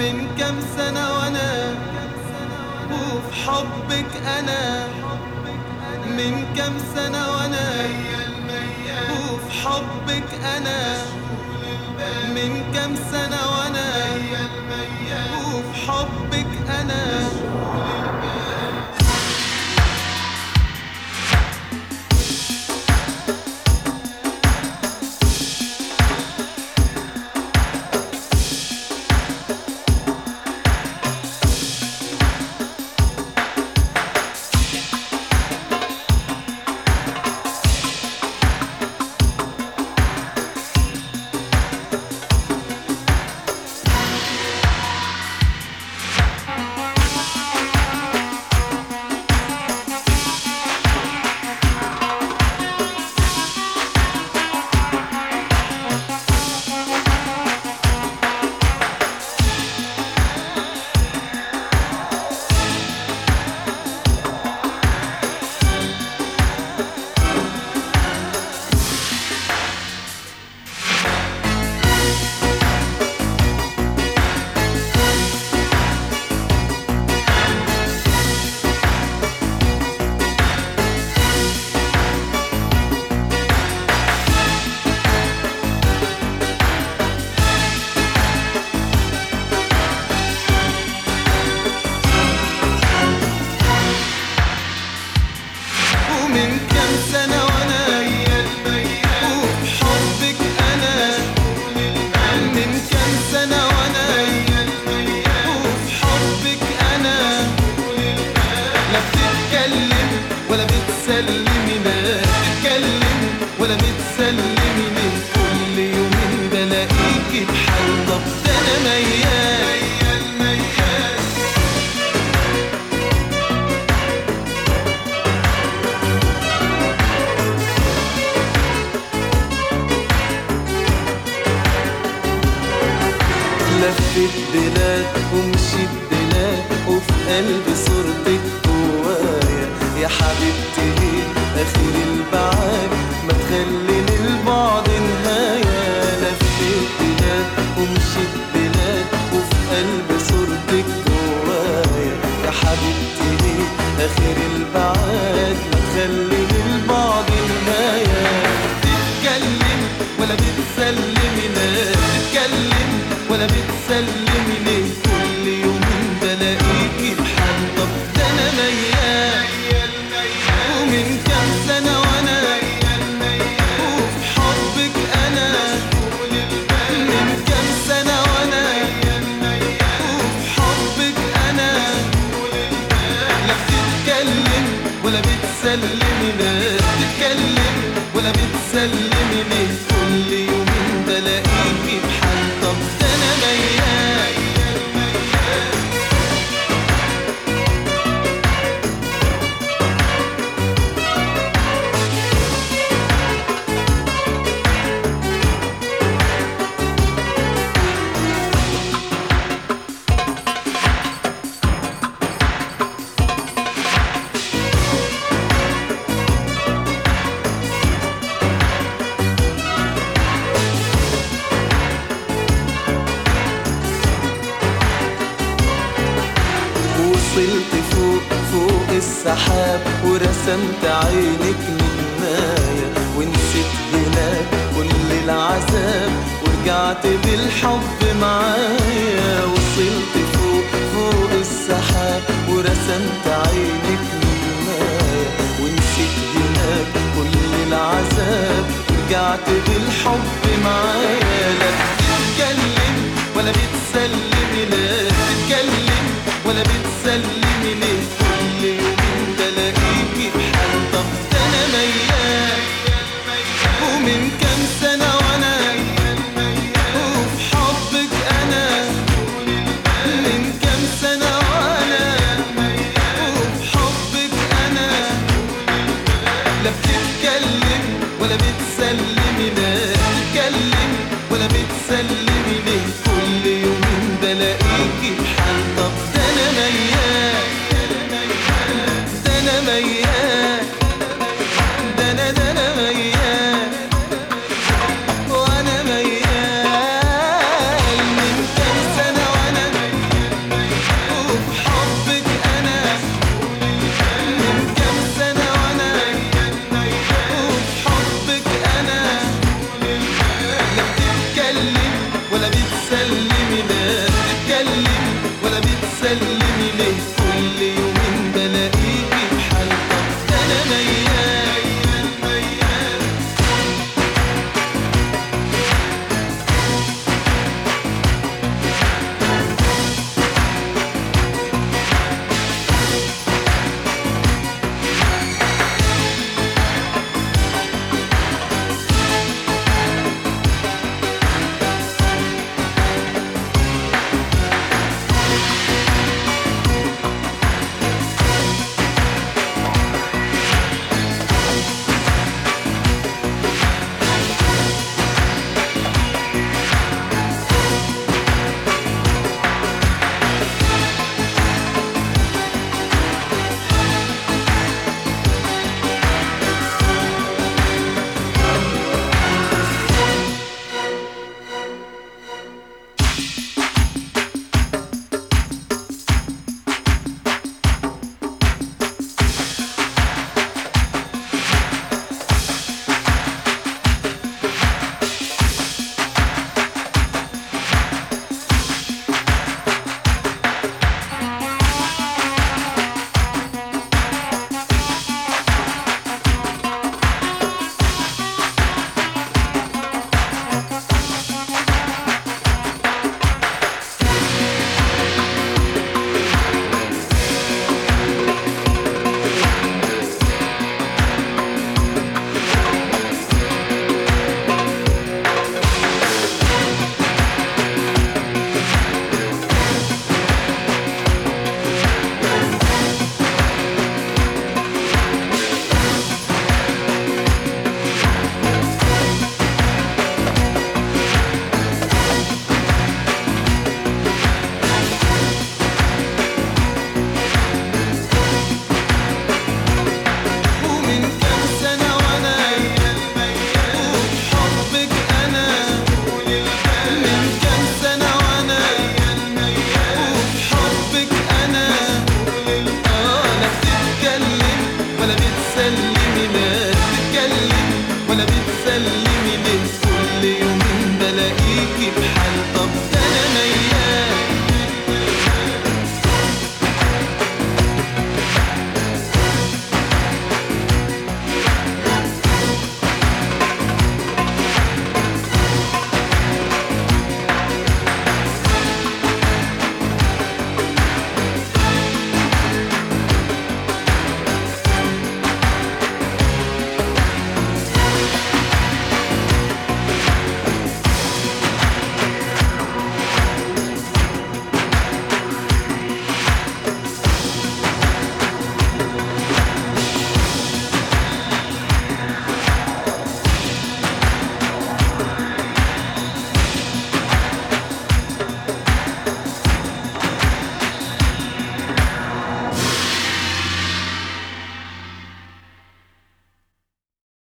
من كام سنة وأنا وفي حبك أنا من كام سنة وأنا وفي حبك أنا من كام سنة وأنا وفي حبك أنا. بلاد ومشيت بلاد وفي قلبي صورتك جوايا. يا حبيبتي اخر البعاد؟ ما تخلي للبعد نهاية لفت بلاد ومشيت بلاد وفي قلبي صورتك جوايا. يا حبيبتي اخر البعاد؟ ما تخلي للبعد نهاية ولا بتسلمي ليه السحاب ورسمت عينك نجماية ونسيت هناك كل العذاب ورجعت بالحب معايا وصلت فوق فوق السحاب ورسمت عينك نجماية ونسيت هناك كل العذاب ورجعت بالحب معايا لا بتتكلم ولا بتسلمي لا بتتكلم ولا بتسلمي